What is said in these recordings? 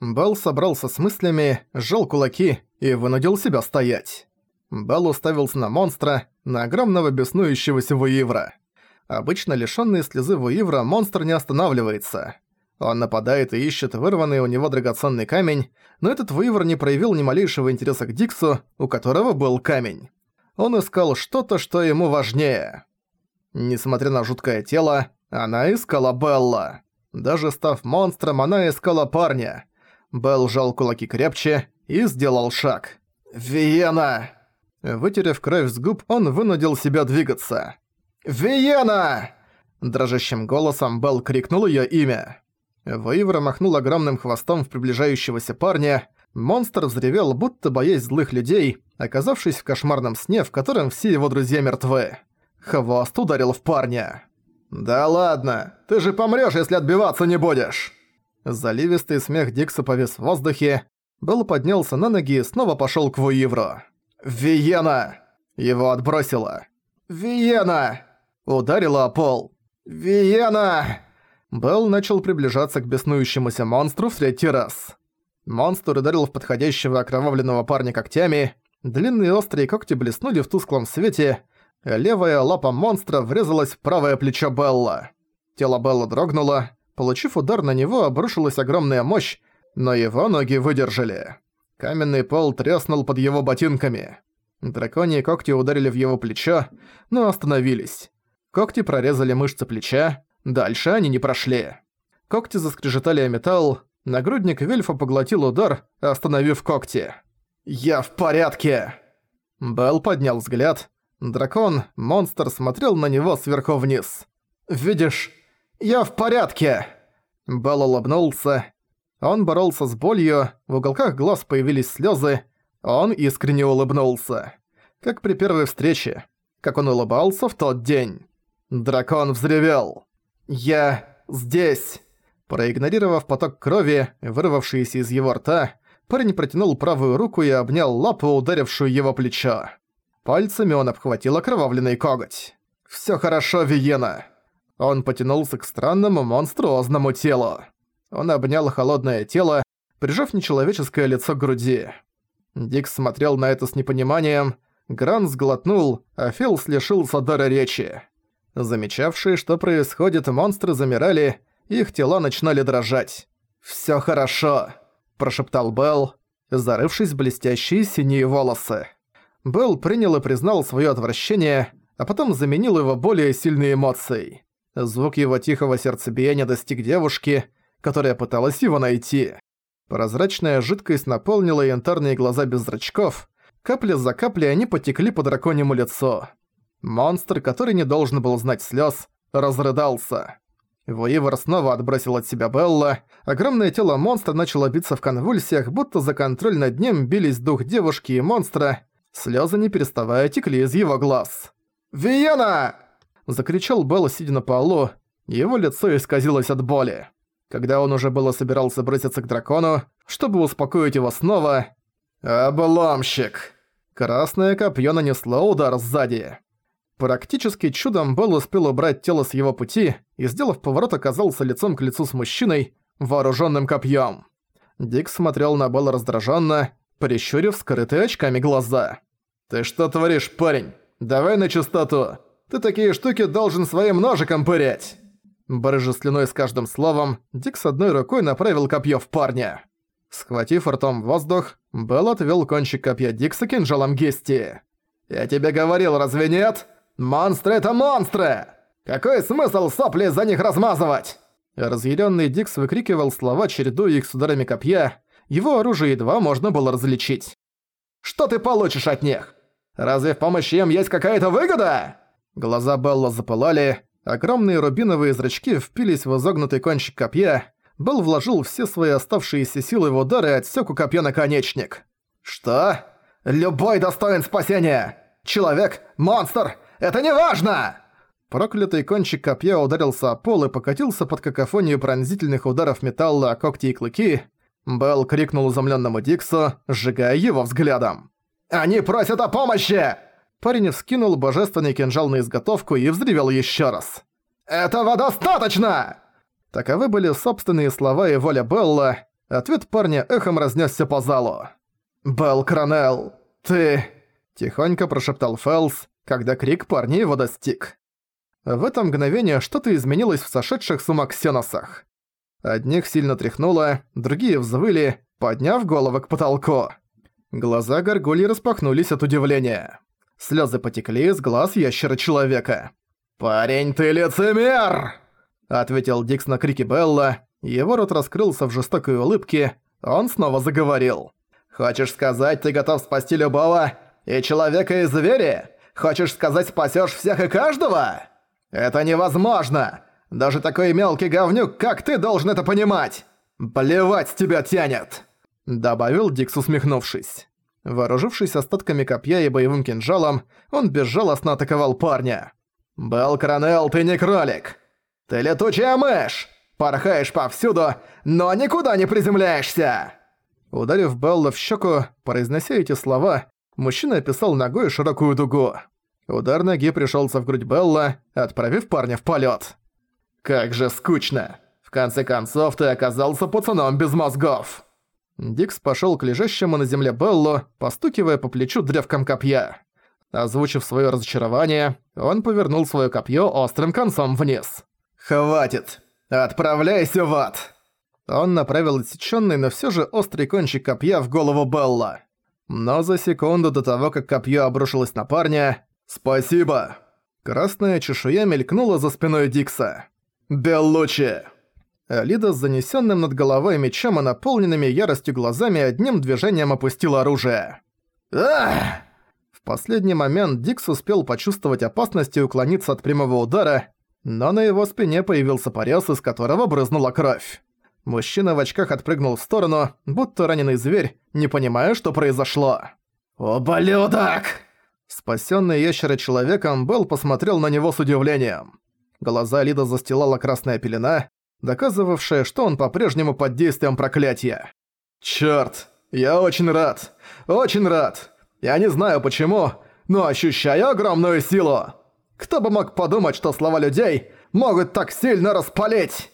Белл собрался с мыслями, сжал кулаки и вынудил себя стоять. Белл уставился на монстра, на огромного беснующегося Вуивра. Обычно лишённый слезы Вуивра монстр не останавливается. Он нападает и ищет вырванный у него драгоценный камень, но этот Вуивр не проявил ни малейшего интереса к Диксу, у которого был камень. Он искал что-то, что ему важнее. Несмотря на жуткое тело, она искала Белла. Даже став монстром, она искала парня. Белл сжал кулаки крепче и сделал шаг. «Виена!» Вытерев кровь с губ, он вынудил себя двигаться. «Виена!» Дрожащим голосом Белл крикнул её имя. Воивра махнул огромным хвостом в приближающегося парня. Монстр взревел, будто боясь злых людей, оказавшись в кошмарном сне, в котором все его друзья мертвы. Хвост ударил в парня. «Да ладно, ты же помрёшь, если отбиваться не будешь!» Заливистый смех Дикса повис в воздухе. Белл поднялся на ноги и снова пошёл к Вуивру. «Виена!» Его отбросило. «Виена!» Ударила о пол. «Виена!» Белл начал приближаться к беснующемуся монстру в третий раз. Монстр ударил в подходящего окровавленного парня когтями. Длинные острые когти блеснули в тусклом свете. Левая лапа монстра врезалась в правое плечо Белла. Тело Белла дрогнуло. Получив удар на него, обрушилась огромная мощь, но его ноги выдержали. Каменный пол треснул под его ботинками. Драконьи когти ударили в его плечо, но остановились. Когти прорезали мышцы плеча, дальше они не прошли. Когти заскрежетали о металл, нагрудник Вельфа поглотил удар, остановив когти. «Я в порядке!» Белл поднял взгляд. Дракон, монстр, смотрел на него сверху вниз. «Видишь, я в порядке!» Белл улыбнулся. Он боролся с болью, в уголках глаз появились слезы. Он искренне улыбнулся. Как при первой встрече. Как он улыбался в тот день. Дракон взревел. «Я здесь!» Проигнорировав поток крови, вырвавшийся из его рта, парень протянул правую руку и обнял лапу, ударившую его плечо. Пальцами он обхватил окровавленный коготь. «Всё хорошо, Виена!» Он потянулся к странному монструозному телу. Он обнял холодное тело, прижав нечеловеческое лицо к груди. Дикс смотрел на это с непониманием, Гран сглотнул, а Филс лишился дара речи. Замечавшие, что происходит, монстры замирали, их тела начинали дрожать. «Всё хорошо», – прошептал Белл, зарывшись в блестящие синие волосы. Белл принял и признал своё отвращение, а потом заменил его более сильной эмоцией. Звук его тихого сердцебиения достиг девушки, которая пыталась его найти. Прозрачная жидкость наполнила янтарные глаза без зрачков, капля за каплей они потекли по драконьему лицу. Монстр, который не должен был знать слез, разрыдался. Вуивер снова отбросил от себя Белла. Огромное тело монстра начало биться в конвульсиях, будто за контроль над ним бились дух девушки и монстра. Слезы не переставая текли из его глаз. «Виена!» – закричал Белл, сидя на полу. Его лицо исказилось от боли. Когда он уже было собирался броситься к дракону, чтобы успокоить его снова... «Обломщик!» Красное копье нанесло удар сзади. Практически чудом Белл успел убрать тело с его пути и, сделав поворот, оказался лицом к лицу с мужчиной, вооруженным копьем. Дик смотрел на Белла раздраженно, прищурив скрытые очками глаза. «Ты что творишь, парень? Давай на чистоту. Ты такие штуки должен своим ножиком пырять!» Брыжа слюной с каждым словом, Дик с одной рукой направил копье в парня. Схватив ртом воздух, Белл отвел кончик копья Дикса кинжалом Гести. «Я тебе говорил, разве нет? Монстры — это монстры! Какой смысл сопли за них размазывать?» Разъяренный Дикс выкрикивал слова, чередуя их с ударами копья. Его оружие едва можно было различить. «Что ты получишь от них? Разве в помощи им есть какая-то выгода?» Глаза Белла запылали, Огромные рубиновые зрачки впились в изогнутый кончик копья. Белл вложил все свои оставшиеся силы в удар и отсек у копья наконечник. «Что? Любой достоин спасения! Человек, монстр, это не важно!» Проклятый кончик копья ударился о пол и покатился под какофонию пронзительных ударов металла о когти и клыки. Белл крикнул изумлённому Диксу, сжигая его взглядом. «Они просят о помощи!» Парень вскинул божественный кинжал на изготовку и взревел еще раз. «Этого достаточно!» Таковы были собственные слова и воля Белла. Ответ парня эхом разнесся по залу. «Белл Кронелл, ты...» – тихонько прошептал Фелс, когда крик парня его достиг. В это мгновение что-то изменилось в сошедших с ума ксеносах. Одних сильно тряхнуло, другие взвыли, подняв головы к потолку. Глаза горгульи распахнулись от удивления. Слёзы потекли из глаз ящера-человека. «Парень, ты лицемер!» Ответил Дикс на крики Белла. Его рот раскрылся в жестокой улыбке. Он снова заговорил. «Хочешь сказать, ты готов спасти любого? И человека, и зверя? Хочешь сказать, спасёшь всех и каждого? Это невозможно! Даже такой мелкий говнюк, как ты, должен это понимать! Плевать тебя тянет!» Добавил Дикс, усмехнувшись. Вооружившись остатками копья и боевым кинжалом, он безжалостно атаковал парня. «Белл Коронелл, ты не кролик! Ты летучая мышь! Порхаешь повсюду, но никуда не приземляешься!» Ударив Белла в щеку, произнося эти слова, мужчина описал ногой широкую дугу. Удар ноги пришелся в грудь Белла, отправив парня в полет. «Как же скучно! В конце концов, ты оказался пацаном без мозгов!» Дикс пошел к лежащему на земле Беллу, постукивая по плечу древком копья. Озвучив свое разочарование, он повернул свое копье острым концом вниз. «Хватит! Отправляйся в ад!» Он направил отсеченный, но все же острый кончик копья в голову Белла. Но за секунду до того, как копье обрушилось на парня... «Спасибо!» Красная чешуя мелькнула за спиной Дикса. «Беллучи!» Лида с занесенным над головой мечом и наполненными яростью глазами одним движением опустила оружие. «Ах!» В последний момент Дикс успел почувствовать опасность и уклониться от прямого удара, но на его спине появился порез, из которого брызнула кровь. Мужчина в очках отпрыгнул в сторону, будто раненый зверь, не понимая, что произошло. «Ублюдок!» Спасённый ящера-человеком, Белл посмотрел на него с удивлением. Глаза Лида застилала красная пелена, доказывавшая, что он по-прежнему под действием проклятия. «Чёрт! Я очень рад! Очень рад! Я не знаю почему, но ощущаю огромную силу! Кто бы мог подумать, что слова людей могут так сильно распалить!»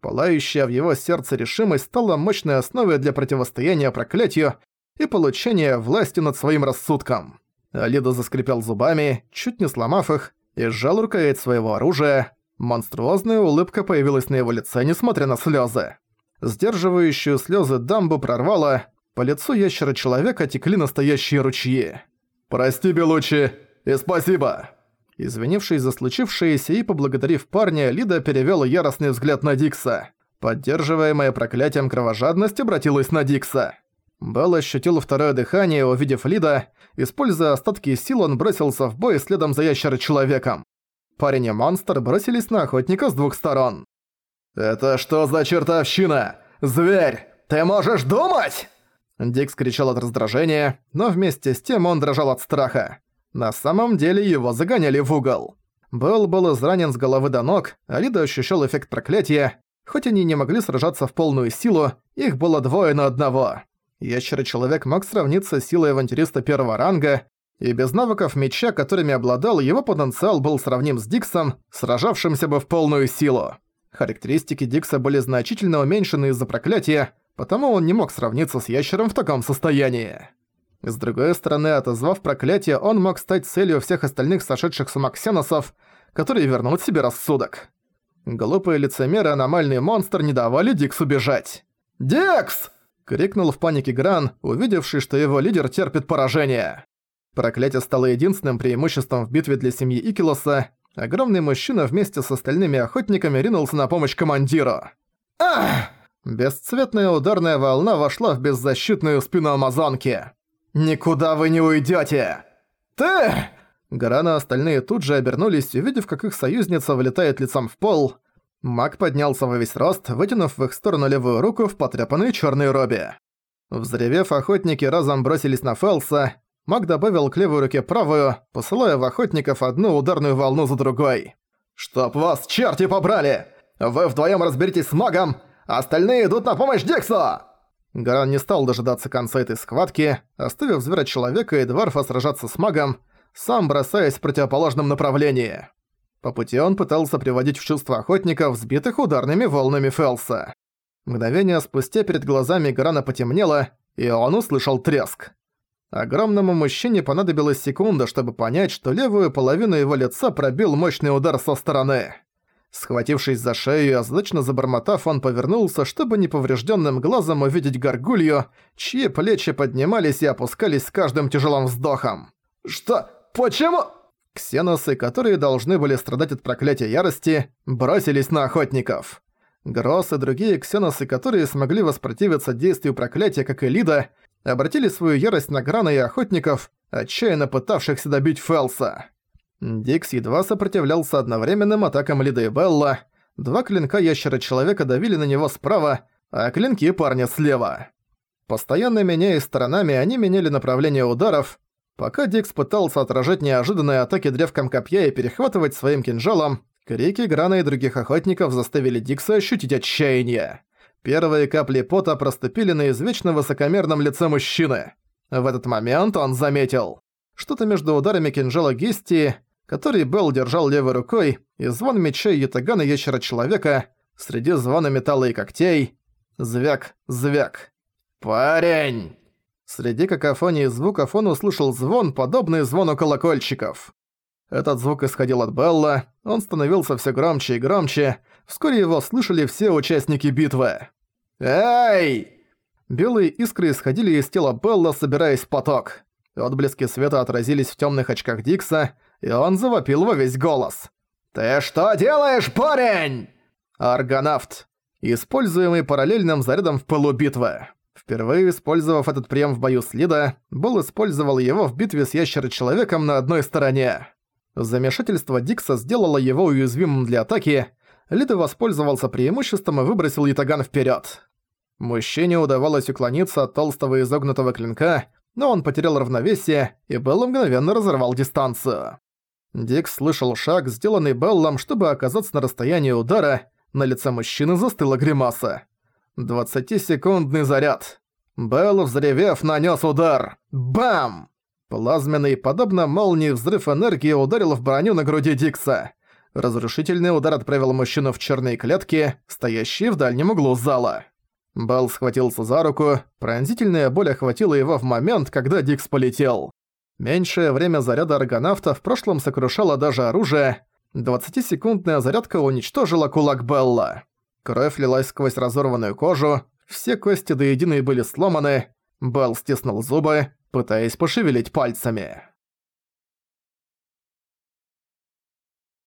Пылающая в его сердце решимость стала мощной основой для противостояния проклятию и получения власти над своим рассудком. Алида заскрипел зубами, чуть не сломав их, и сжал рукоять своего оружия. Монструозная улыбка появилась на его лице, несмотря на слезы. Сдерживающую слезы дамбу прорвало, по лицу ящера-человека текли настоящие ручьи. «Прости, Белучи, и спасибо!» Извинившись за случившееся и поблагодарив парня, Лида перевёла яростный взгляд на Дикса. Поддерживаемая проклятием кровожадность обратилась на Дикса. Белл ощутил второе дыхание, увидев Лида. Используя остатки сил, он бросился в бой следом за ящером-человеком. Парень и монстр бросились на охотника с двух сторон. «Это что за чертовщина? Зверь, ты можешь думать?» Дикс кричал от раздражения, но вместе с тем он дрожал от страха. На самом деле его загоняли в угол. Белл был изранен с головы до ног, а Лида ощущал эффект проклятия. Хоть они не могли сражаться в полную силу, их было двое на одного. Ящер-человек мог сравниться с силой авантюриста первого ранга, и без навыков меча, которыми обладал, его потенциал был сравним с Диксом, сражавшимся бы в полную силу. Характеристики Дикса были значительно уменьшены из-за проклятия, потому он не мог сравниться с ящером в таком состоянии. С другой стороны, отозвав проклятие, он мог стать целью всех остальных сошедших с ума ксеносов, которые вернут себе рассудок. Глупые лицемеры аномальный монстр не давали Диксу бежать. «Дикс!» — крикнул в панике Гран, увидевший, что его лидер терпит поражение. Проклятие стало единственным преимуществом в битве для семьи Икилоса. Огромный мужчина вместе с остальными охотниками ринулся на помощь командиру. «Ах!» Бесцветная ударная волна вошла в беззащитную спину амазонки. «Никуда вы не уйдете! «Ты!» Гарана остальные тут же обернулись, увидев, как их союзница вылетает лицом в пол. Маг поднялся во весь рост, вытянув в их сторону левую руку в потрепанной черной робе. Взревев, охотники разом бросились на Фелса. Маг добавил к левой руке правую, посылая в охотников одну ударную волну за другой. «Чтоб вас черти побрали! Вы вдвоем разберитесь с магом, Остальные идут на помощь Диксу!» Гаран не стал дожидаться конца этой схватки, оставив зверя-человека и дварфа сражаться с магом, сам бросаясь в противоположном направлении. По пути он пытался приводить в чувство охотников, сбитых ударными волнами Фелса. Мгновение спустя перед глазами Грана потемнело, и он услышал треск. Огромному мужчине понадобилась секунда, чтобы понять, что левую половину его лица пробил мощный удар со стороны. Схватившись за шею и озадачно забормотав, он повернулся, чтобы неповрежденным глазом увидеть горгулью, чьи плечи поднимались и опускались с каждым тяжелым вздохом. «Что? Почему?» Ксеносы, которые должны были страдать от проклятия ярости, бросились на охотников. Гросс и другие ксеносы, которые смогли воспротивиться действию проклятия, как и Лида, обратили свою ярость на Грана и охотников, отчаянно пытавшихся добить Фелса. Дикс едва сопротивлялся одновременным атакам Лиды и Белла. Два клинка ящера-человека давили на него справа, а клинки парня слева. Постоянно меняя сторонами, они меняли направление ударов. Пока Дикс пытался отражать неожиданные атаки древком копья и перехватывать своим кинжалом, крики Грана и других охотников заставили Дикса ощутить отчаяние. Первые капли пота проступили на извечно высокомерном лице мужчины. В этот момент он заметил. Что-то между ударами кинжала Гисти, который Белл держал левой рукой, и звон мечей Ятагана Ящера-человека, среди звона металла и когтей. Звяк, звяк. «Парень!» Среди какофонии звуков он услышал звон, подобный звону колокольчиков. Этот звук исходил от Белла, он становился все громче и громче, вскоре его слышали все участники битвы. «Эй!» Белые искры исходили из тела Белла, собираясь в поток. Отблески света отразились в темных очках Дикса, и он завопил во весь голос. «Ты что делаешь, парень?» Аргонавт. Используемый параллельным зарядом в пылу битвы. Впервые использовав этот прием в бою с Лида, Белл использовал его в битве с ящером-человеком на одной стороне. Замешательство Дикса сделало его уязвимым для атаки, Лида воспользовался преимуществом и выбросил Ятаган вперед. Мужчине удавалось уклониться от толстого изогнутого клинка, но он потерял равновесие, и Белл мгновенно разорвал дистанцию. Дикс слышал шаг, сделанный Беллом, чтобы оказаться на расстоянии удара, на лице мужчины застыла гримаса. 20-секундный заряд. Белл, взревев, нанес удар. Бам! Плазменный, подобно молнии, взрыв энергии ударил в броню на груди Дикса. Разрушительный удар отправил мужчину в черные клетки, стоящие в дальнем углу зала. Белл схватился за руку, пронзительная боль охватила его в момент, когда Дикс полетел. Меньшее время заряда аргонавта в прошлом сокрушало даже оружие. 20-секундная зарядка уничтожила кулак Белла. Кровь лилась сквозь разорванную кожу, все кости до единой были сломаны. Белл стиснул зубы, пытаясь пошевелить пальцами.